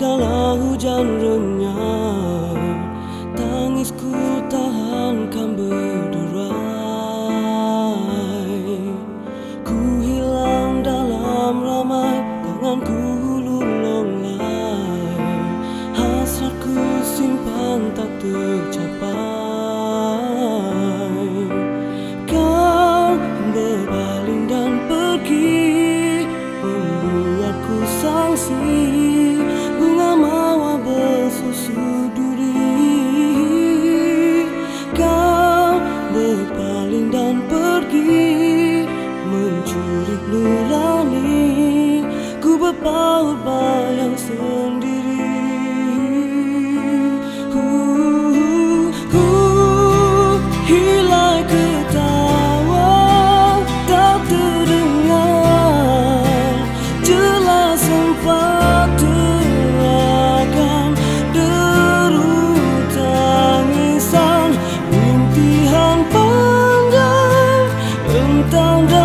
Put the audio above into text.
Dikala hujan renyah 等着